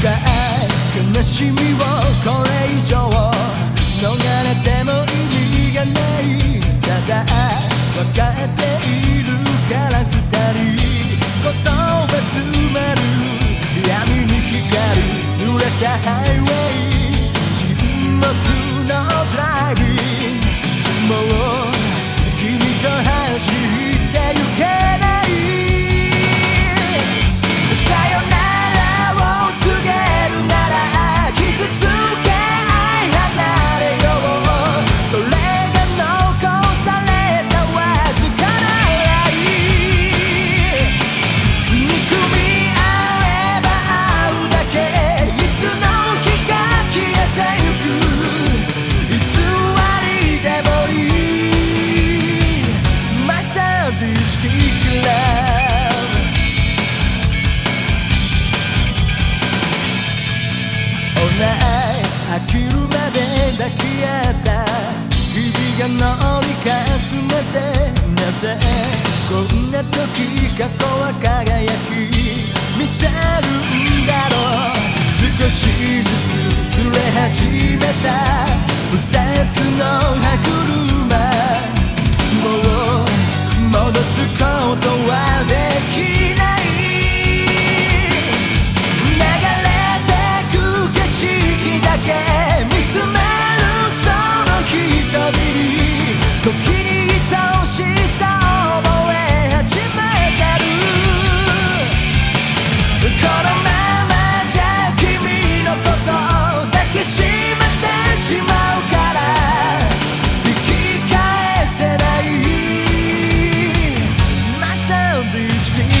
深い悲しみをこれ以上飽きるまで抱き合った日々が乗りかすめて。なぜこんな時過去は輝き？見せる these days.